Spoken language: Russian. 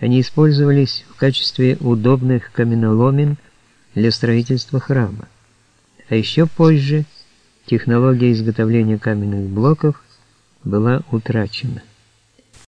Они использовались в качестве удобных каменоломен для строительства храма. А еще позже технология изготовления каменных блоков была утрачена.